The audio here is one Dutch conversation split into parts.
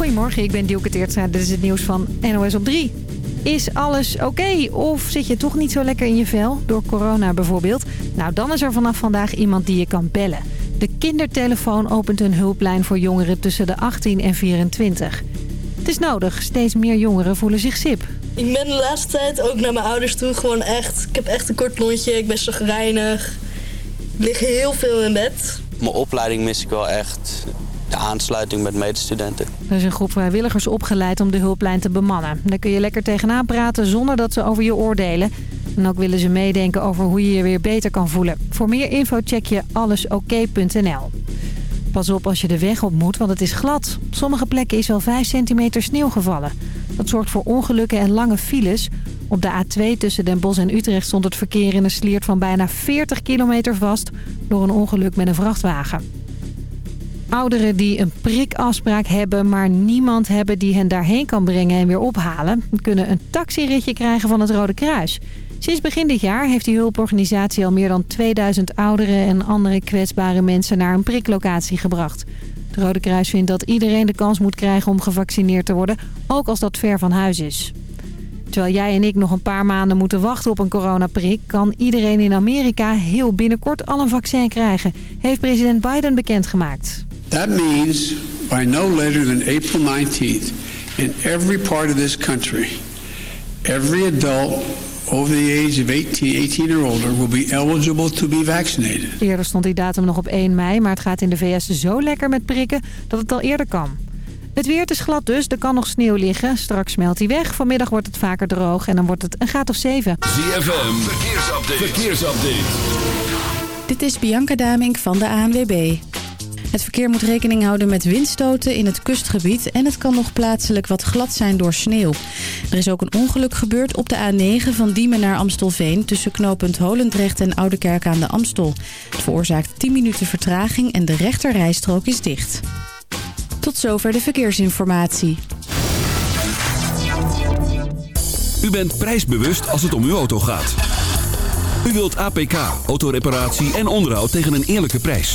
Goedemorgen, ik ben Dielke Teertstra. Dit is het nieuws van NOS op 3. Is alles oké? Of zit je toch niet zo lekker in je vel? Door corona bijvoorbeeld? Nou, dan is er vanaf vandaag iemand die je kan bellen. De kindertelefoon opent een hulplijn voor jongeren tussen de 18 en 24. Het is nodig. Steeds meer jongeren voelen zich sip. Ik ben de laatste tijd ook naar mijn ouders toe gewoon echt... Ik heb echt een kort lontje, ik ben zagrijnig. Ik lig heel veel in bed. Mijn opleiding mis ik wel echt. De aansluiting met medestudenten. Er is een groep vrijwilligers opgeleid om de hulplijn te bemannen. Daar kun je lekker tegenaan praten zonder dat ze over je oordelen. En ook willen ze meedenken over hoe je je weer beter kan voelen. Voor meer info check je allesoké.nl. Pas op als je de weg op moet, want het is glad. Op sommige plekken is wel 5 centimeter sneeuw gevallen. Dat zorgt voor ongelukken en lange files. Op de A2 tussen Den Bosch en Utrecht stond het verkeer in een sliert van bijna 40 kilometer vast... door een ongeluk met een vrachtwagen. Ouderen die een prikafspraak hebben, maar niemand hebben die hen daarheen kan brengen en weer ophalen... kunnen een taxiritje krijgen van het Rode Kruis. Sinds begin dit jaar heeft die hulporganisatie al meer dan 2000 ouderen en andere kwetsbare mensen naar een priklocatie gebracht. Het Rode Kruis vindt dat iedereen de kans moet krijgen om gevaccineerd te worden, ook als dat ver van huis is. Terwijl jij en ik nog een paar maanden moeten wachten op een coronaprik... kan iedereen in Amerika heel binnenkort al een vaccin krijgen... heeft president Biden bekendgemaakt. That means by no later than April 19th... in every part of this country... every adult over the age of 18, 18 or older will be eligible to be vaccinated. Eerder stond die datum nog op 1 mei, maar het gaat in de VS zo lekker met prikken dat het al eerder kan. Het weer is glad dus, er kan nog sneeuw liggen. Straks smelt hij weg. Vanmiddag wordt het vaker droog en dan wordt het een graad of 7. ZFM, verkeersupdate. verkeersupdate. Dit is Bianca Damink van de ANWB. Het verkeer moet rekening houden met windstoten in het kustgebied... en het kan nog plaatselijk wat glad zijn door sneeuw. Er is ook een ongeluk gebeurd op de A9 van Diemen naar Amstelveen... tussen knooppunt Holendrecht en Oudekerk aan de Amstel. Het veroorzaakt 10 minuten vertraging en de rechterrijstrook is dicht. Tot zover de verkeersinformatie. U bent prijsbewust als het om uw auto gaat. U wilt APK, autoreparatie en onderhoud tegen een eerlijke prijs.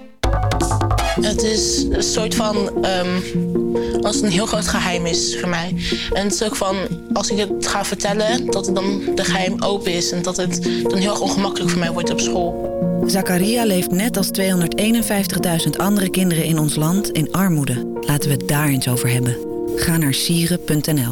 Het is een soort van... Um, als een heel groot geheim is voor mij. En het is ook van, als ik het ga vertellen... dat het dan de geheim open is. En dat het dan heel ongemakkelijk voor mij wordt op school. Zakaria leeft net als 251.000 andere kinderen in ons land in armoede. Laten we het daar eens over hebben. Ga naar sieren.nl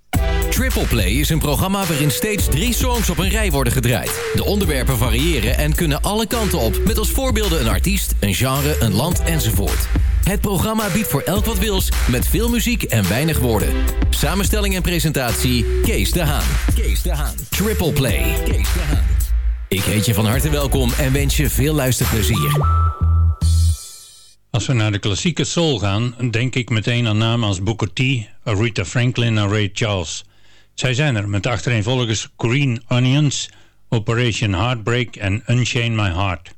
Triple Play is een programma waarin steeds drie songs op een rij worden gedraaid. De onderwerpen variëren en kunnen alle kanten op. Met als voorbeelden een artiest, een genre, een land enzovoort. Het programma biedt voor elk wat wils, met veel muziek en weinig woorden. Samenstelling en presentatie, Kees de Haan. Kees de Haan. Triple Play. Kees de Haan. Ik heet je van harte welkom en wens je veel luisterplezier. Als we naar de klassieke soul gaan, denk ik meteen aan namen als Booker T, Aretha Franklin en Ray Charles. Zij zijn er met achtereenvolgens Green Onions, Operation Heartbreak en Unchain My Heart.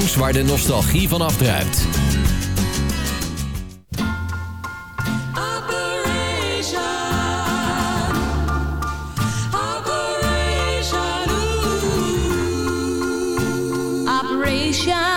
songs waar de nostalgie van afdruipt. Operation, Operation,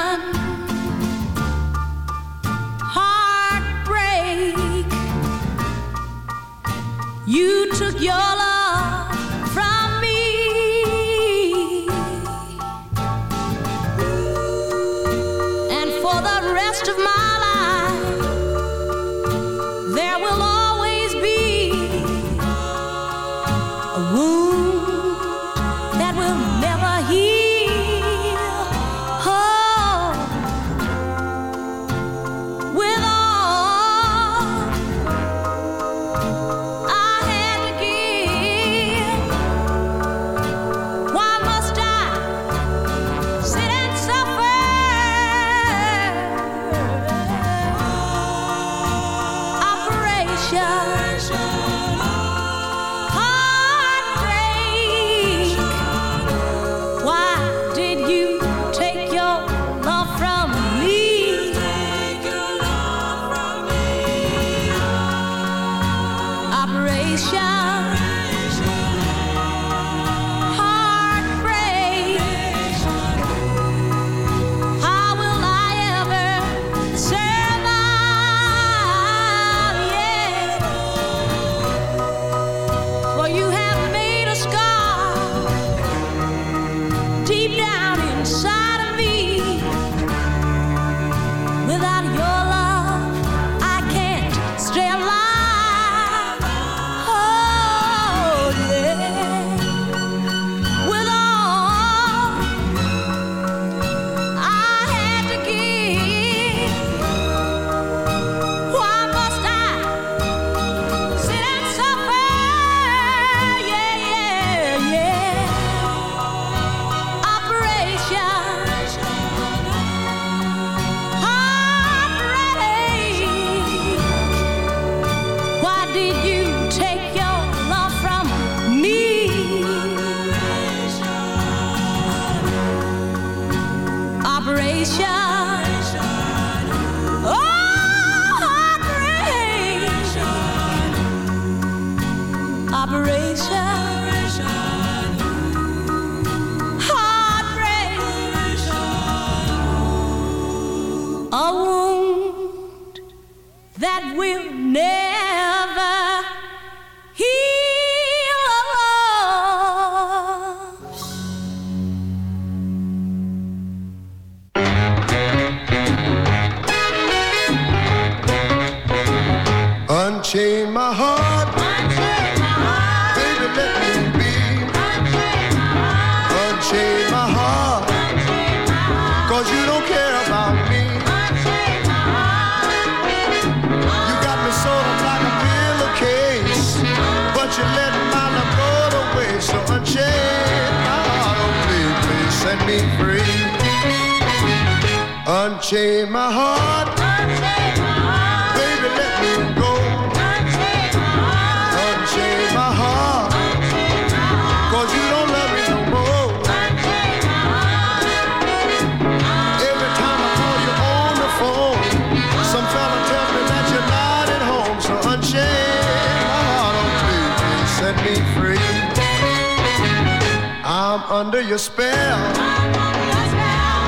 I'm under your spell.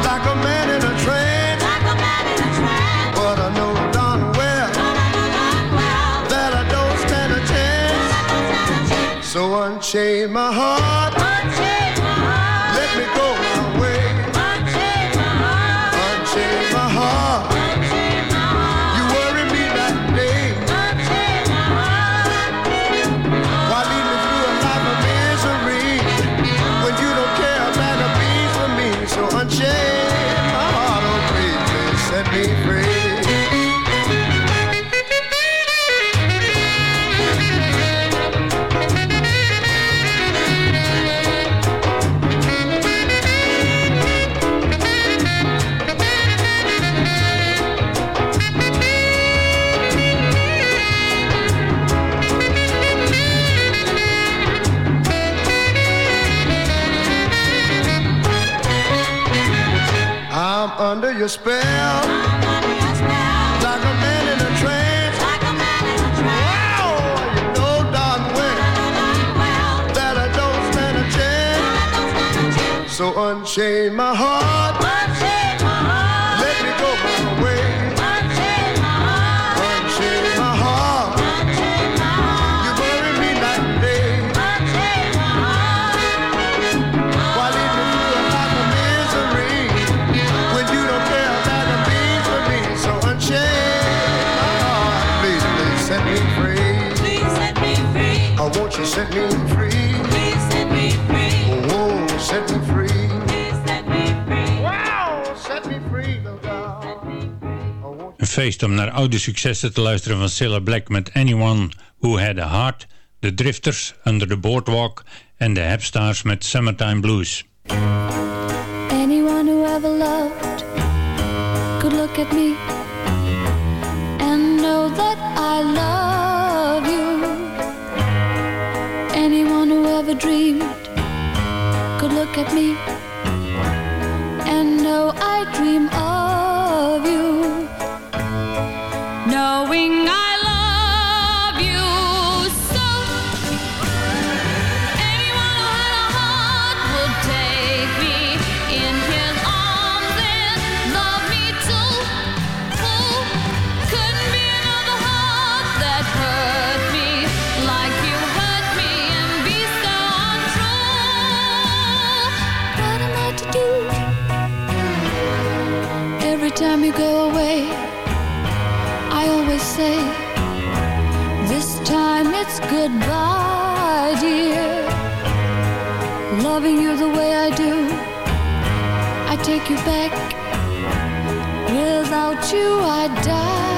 Like a man in a trance. But I know darn well that I don't stand a chance. So unchain my heart. respect. feest om naar oude successen te luisteren van Cilla Black met Anyone Who Had A Heart, de Drifters Under The Boardwalk en de Hapstars met Summertime Blues. Anyone who ever loved could look at me and know that I love you. Anyone who ever dreamed could look at me and know I dream of you back. Without you, I'd die.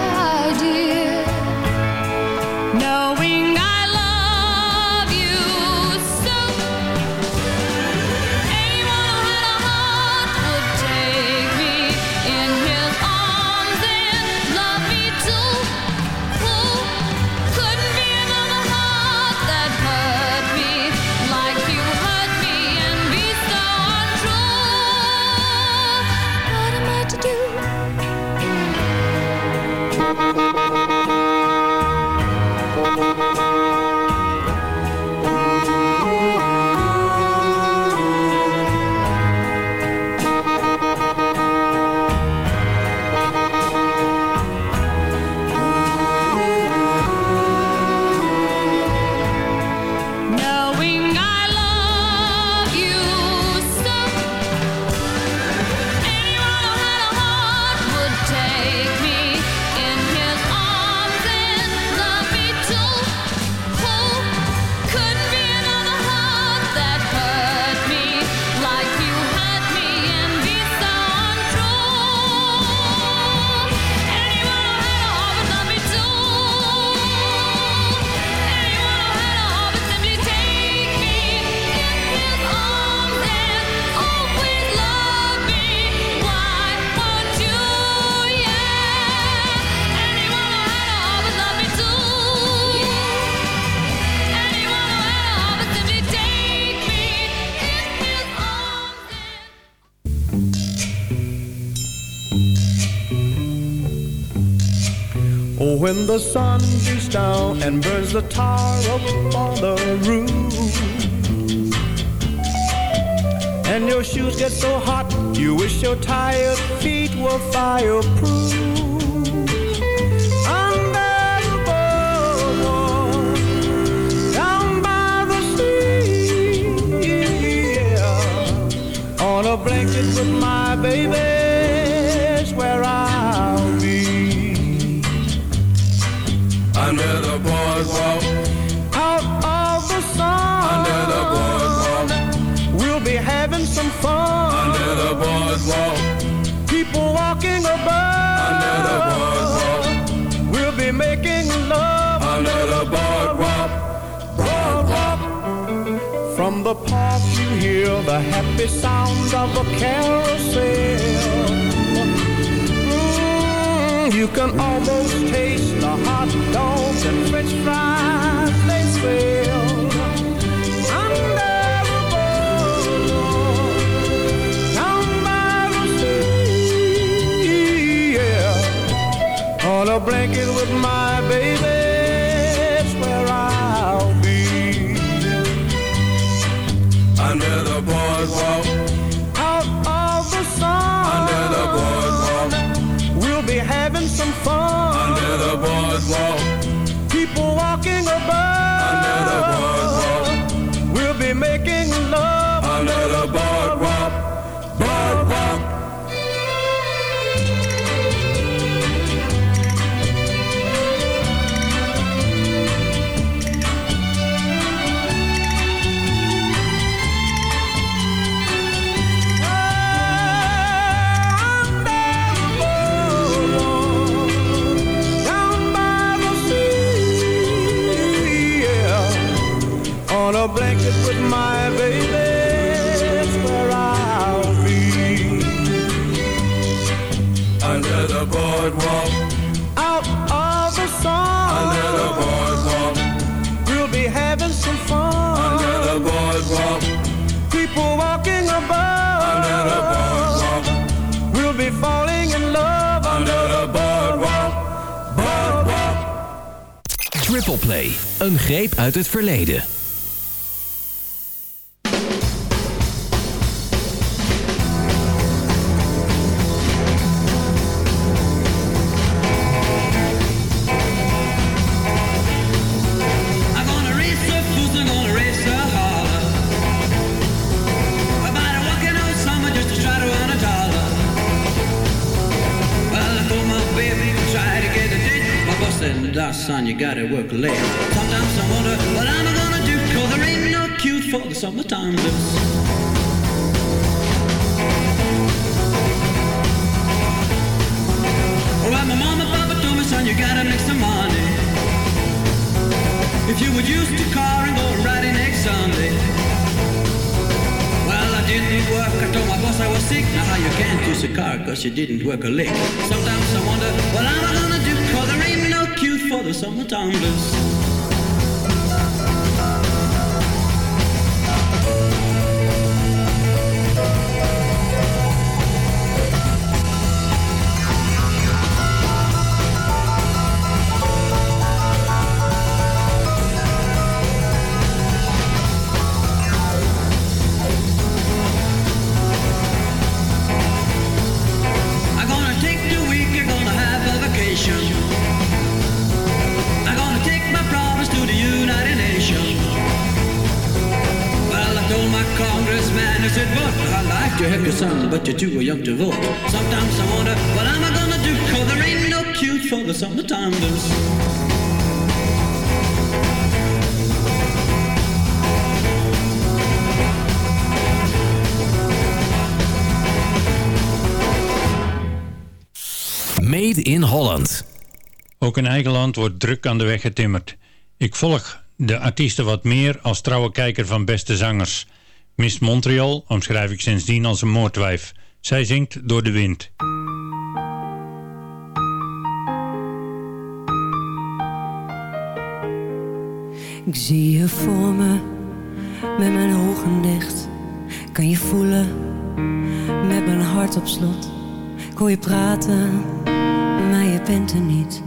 the sun beats down and burns the tar up on the roof. And your shoes get so hot, you wish your tired feet were fireproof. Under the boardwalk, down by the sea. On a blanket with my babies, where I People walking about. Under the boardwalk. We'll be making love. Under the boardwalk. Boardwalk. From the park you hear the happy sounds of a carousel. Mm, you can almost taste the hot dogs and french fries they sell. A blanket with my baby. It's where I'll be. Under the boardwalk. Out of the sun. Under the boardwalk. We'll be having some fun. Under the boardwalk. People walking above. Under the boardwalk. We'll be making love. Under the boardwalk. Een greep uit het verleden. You didn't work a lick. Sometimes I wonder what I'm gonna do cause there ain't no cute for the summertime blues. Ook in eigen land wordt druk aan de weg getimmerd. Ik volg de artiesten wat meer als trouwe kijker van beste zangers. Miss Montreal omschrijf ik sindsdien als een moordwijf. Zij zingt door de wind. Ik zie je voor me, met mijn ogen dicht. Kan je voelen, met mijn hart op slot. Ik hoor je praten, maar je bent er niet.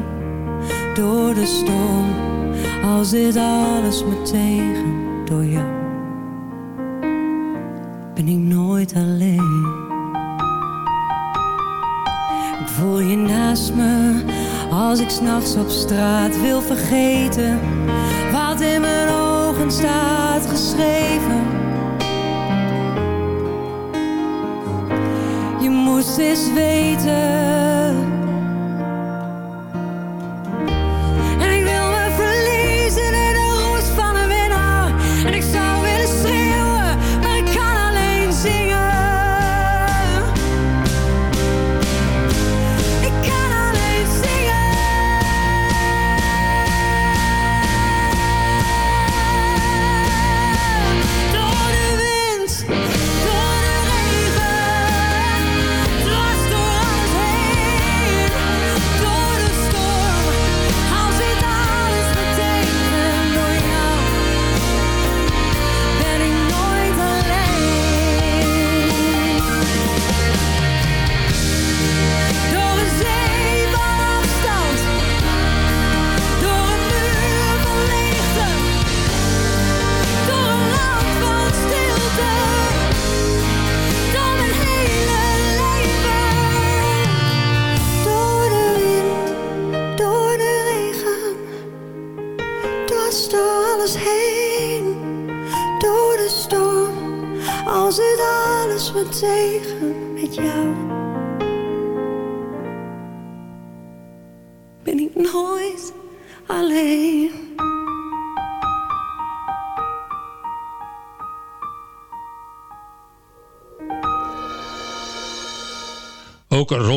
Door de storm, als dit alles me tegen. Door jou ben ik nooit alleen. Ik voel je naast me, als ik s'nachts op straat wil vergeten. Wat in mijn ogen staat geschreven. Je moest eens weten.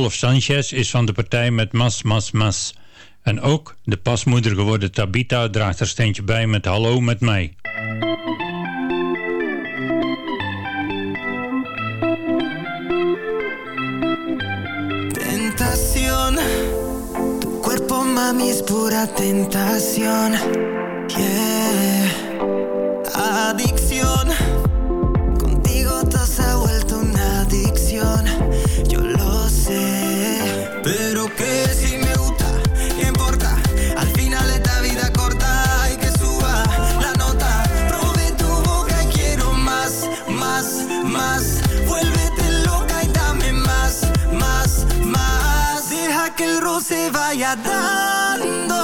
Of Sanchez is van de partij met Mas Mas Mas. En ook de pasmoeder geworden Tabita draagt er steentje bij met Hallo met mij. Tentación, tu cuerpo mami es pura tentación. dando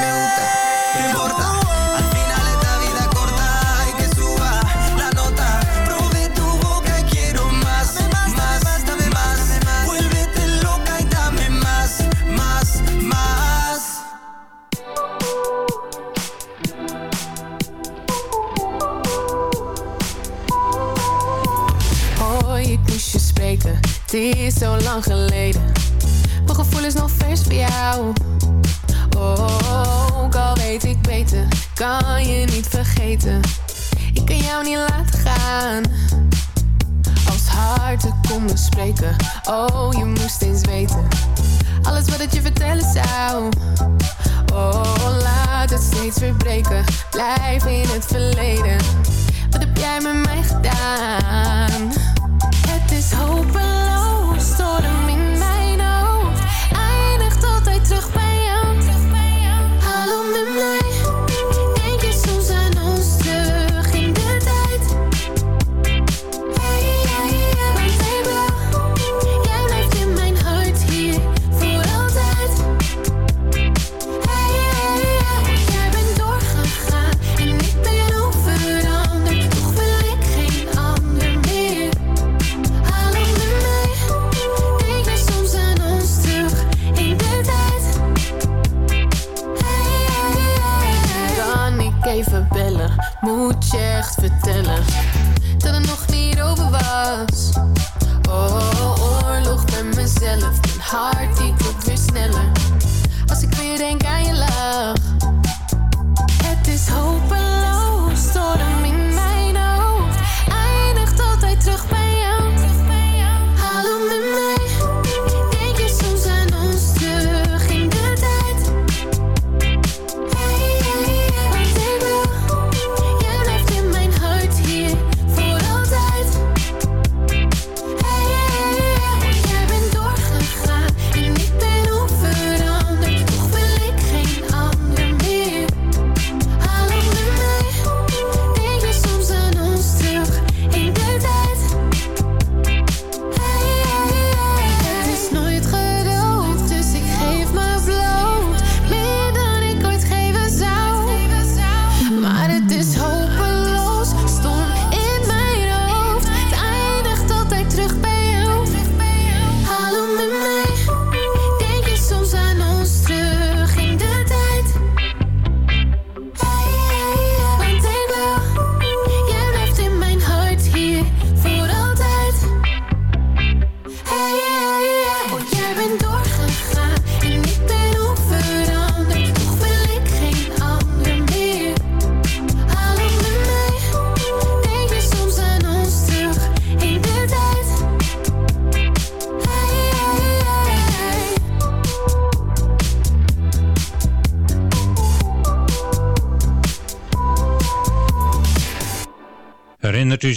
Het is zo lang geleden. Mijn gevoel is nog vers voor jou. Oh, ook al weet ik beter, kan je niet vergeten. Ik kan jou niet laten gaan. Als harten konden spreken, oh, je moest eens weten. Alles wat ik je vertellen zou. Oh, laat het steeds verbreken. Blijf in het verleden. Wat heb jij met mij gedaan? Het is hopen sort of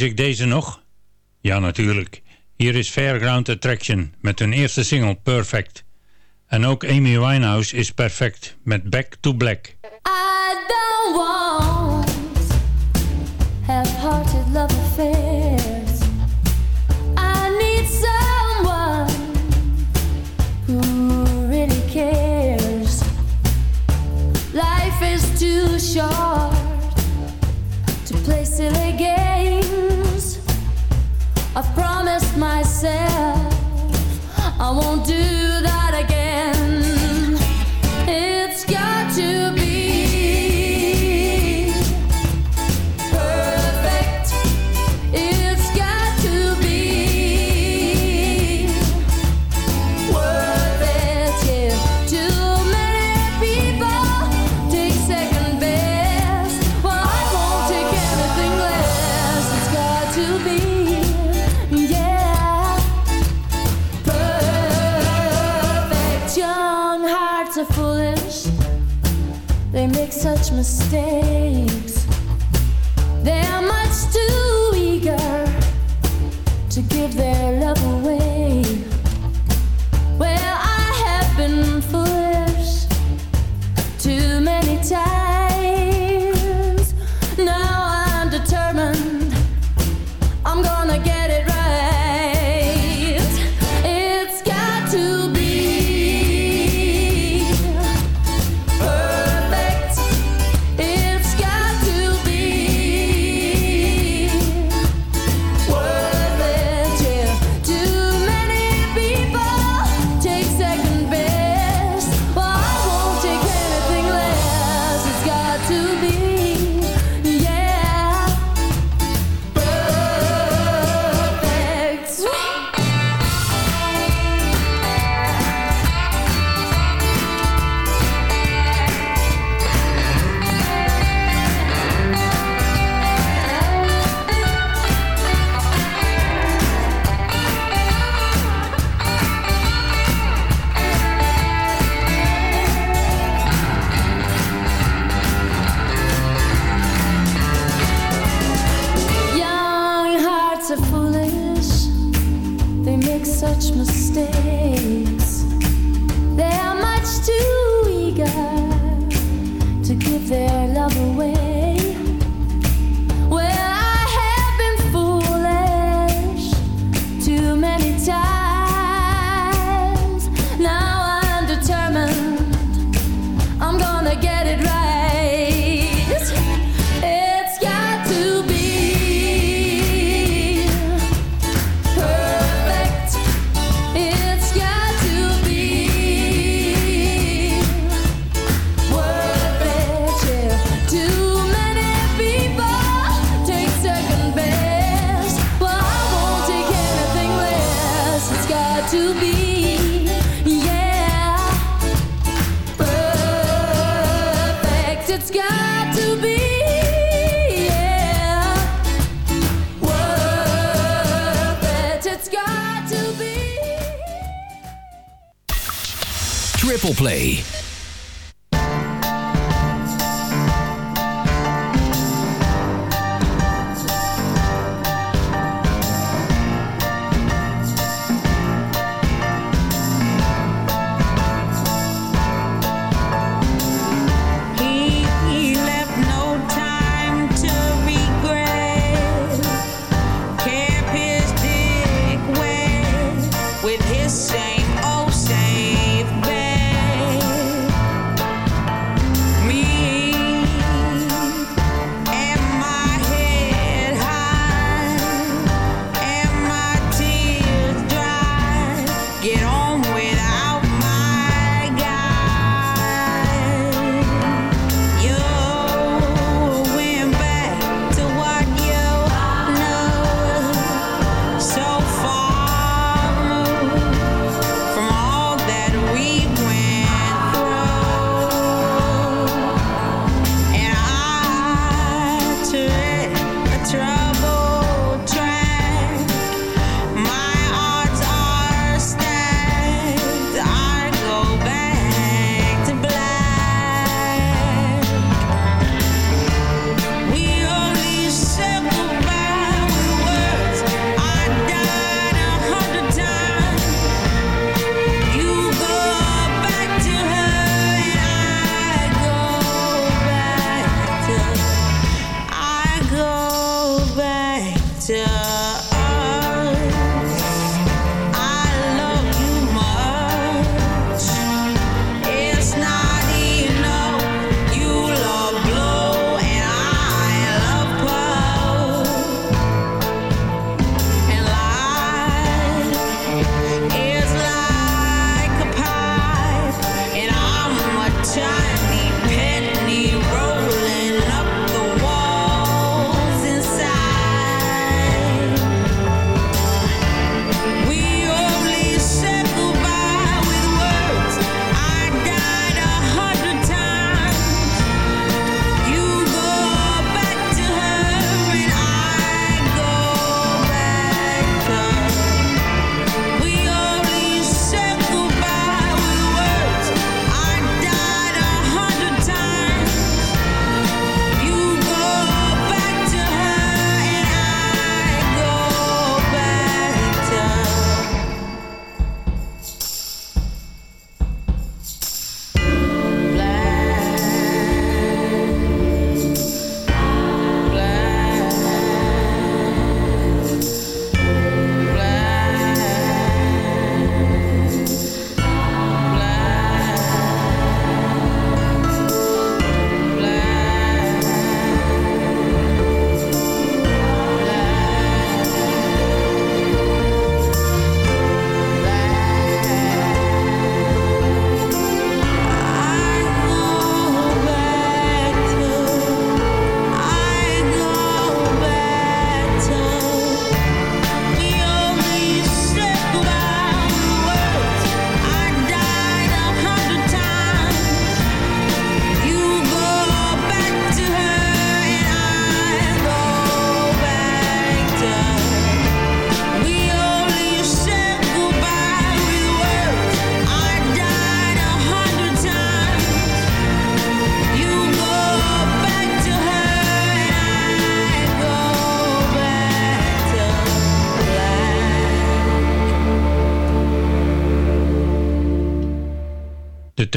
Ik deze nog? Ja, natuurlijk. Hier is Fairground Attraction met hun eerste single Perfect. En ook Amy Winehouse is perfect met Back to Black. said such mistakes. They are much too eager to give their love away. Play.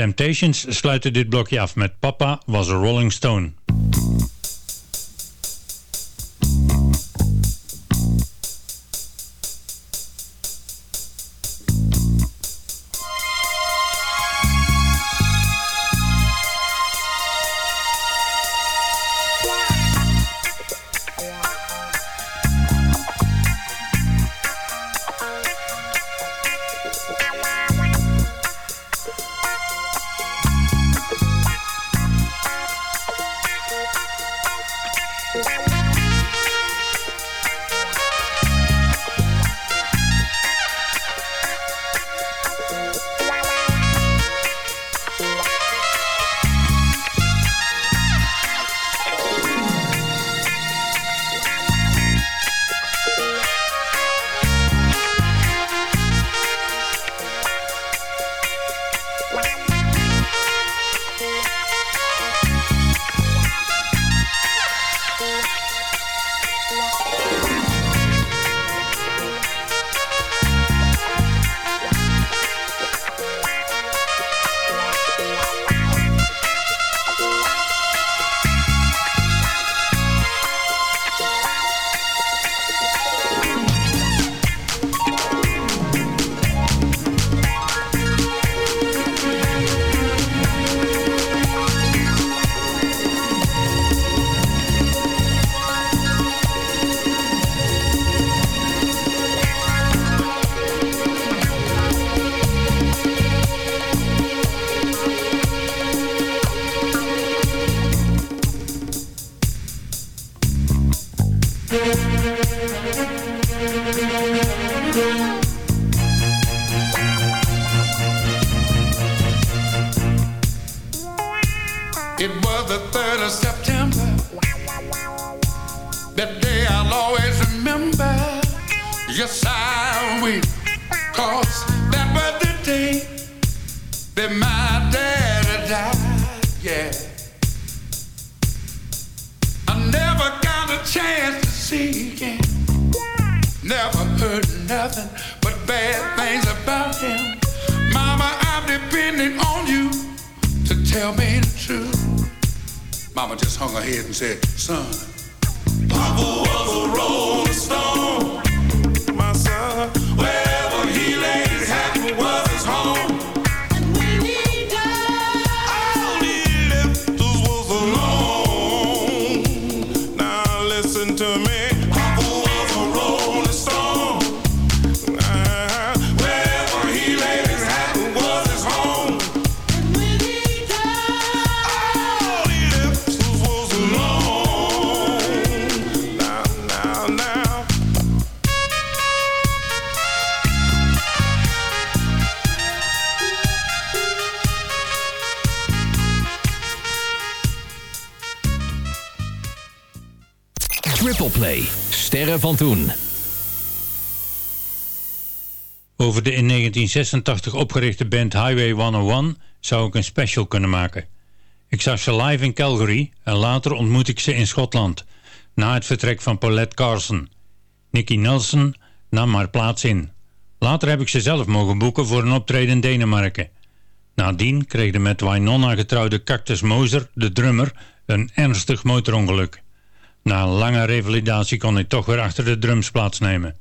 Temptations sluiten dit blokje af met Papa was a Rolling Stone. Mama just hung her head and said, son, Papa was a road. van. Over de in 1986 opgerichte band Highway 101 zou ik een special kunnen maken. Ik zag ze live in Calgary en later ontmoet ik ze in Schotland, na het vertrek van Paulette Carson. Nicky Nelson nam haar plaats in. Later heb ik ze zelf mogen boeken voor een optreden in Denemarken. Nadien kreeg de met Wynonna getrouwde Cactus Moser, de drummer, een ernstig motorongeluk. Na een lange revalidatie kon ik toch weer achter de drums plaatsnemen.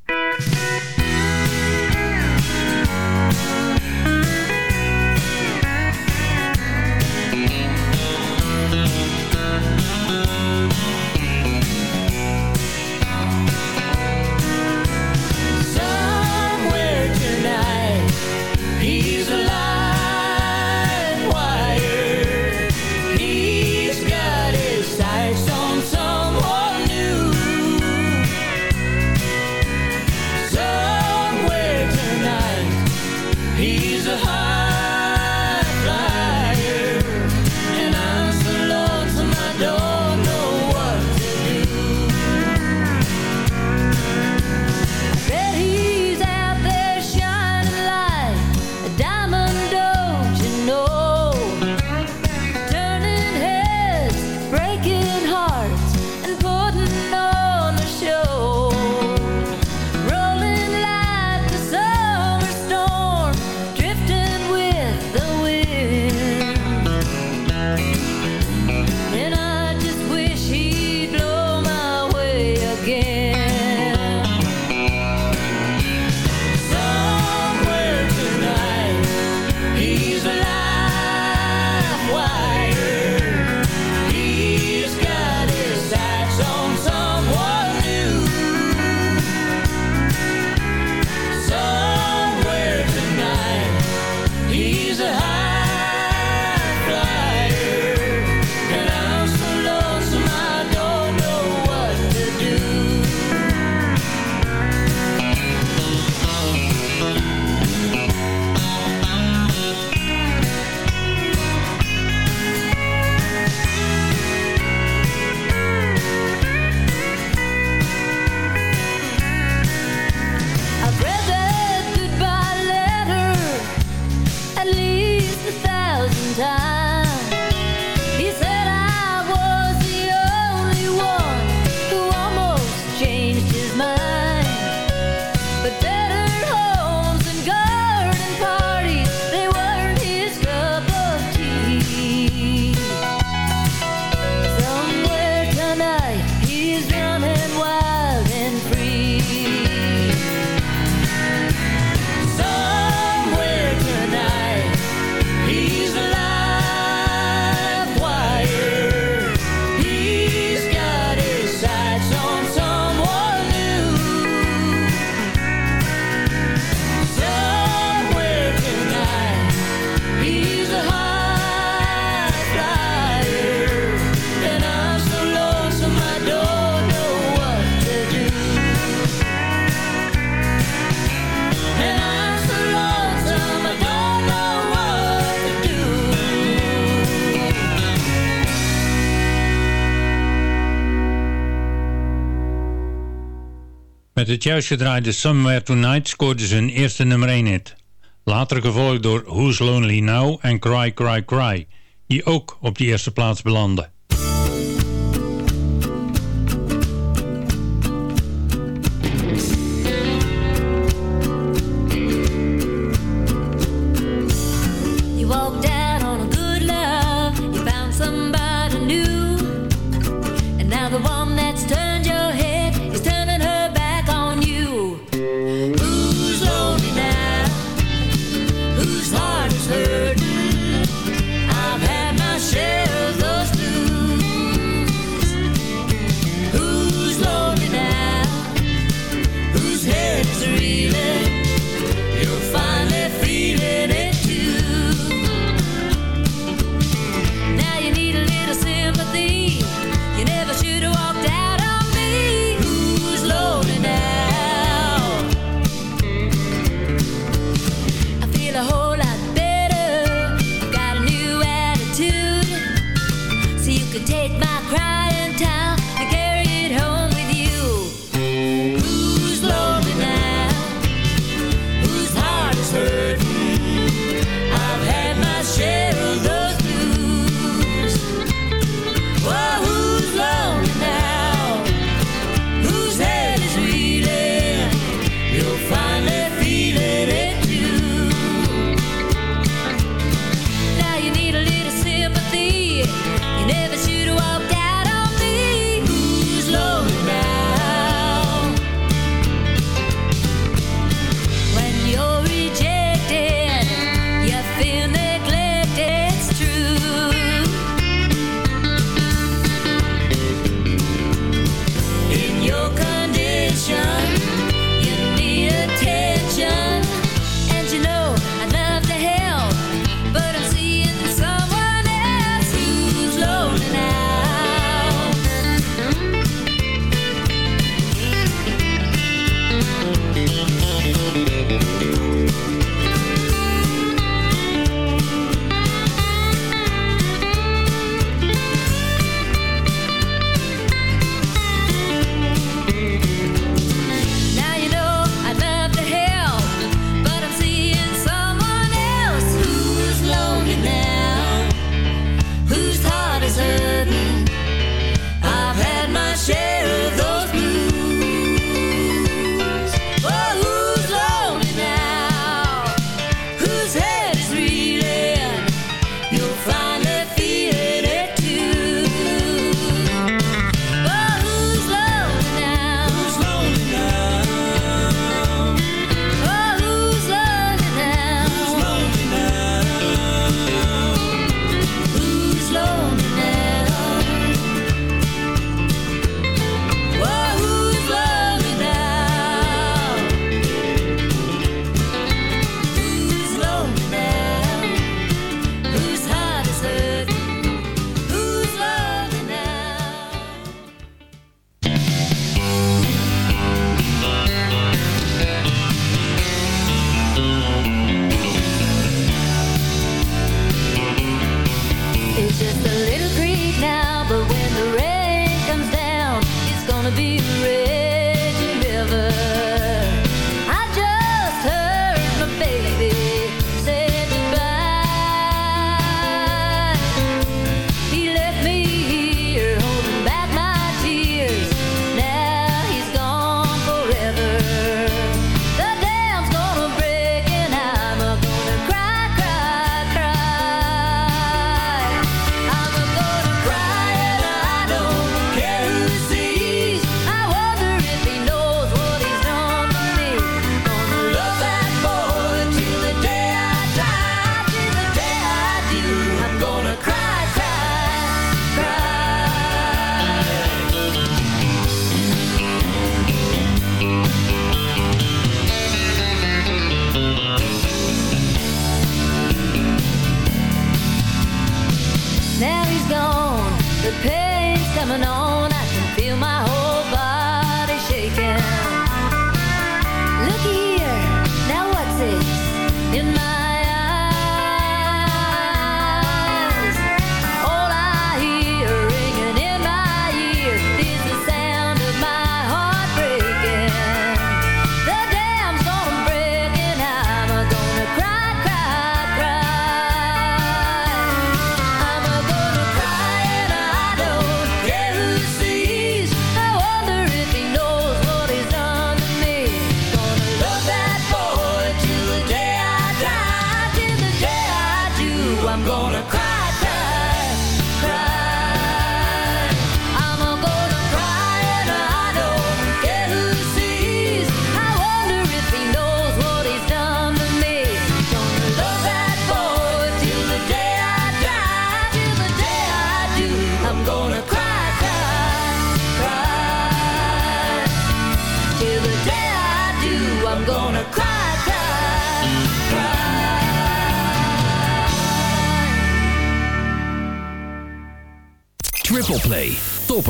juist gedraaide Somewhere Tonight scoorde zijn eerste nummer 1 hit. Later gevolgd door Who's Lonely Now en Cry Cry Cry, die ook op de eerste plaats belanden.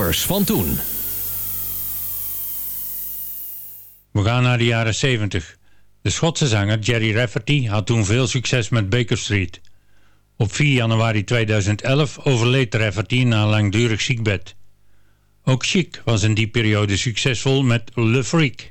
van toen. We gaan naar de jaren 70. De Schotse zanger Jerry Rafferty had toen veel succes met Baker Street. Op 4 januari 2011 overleed Rafferty na een langdurig ziekbed. Ook Chic was in die periode succesvol met Le Freak.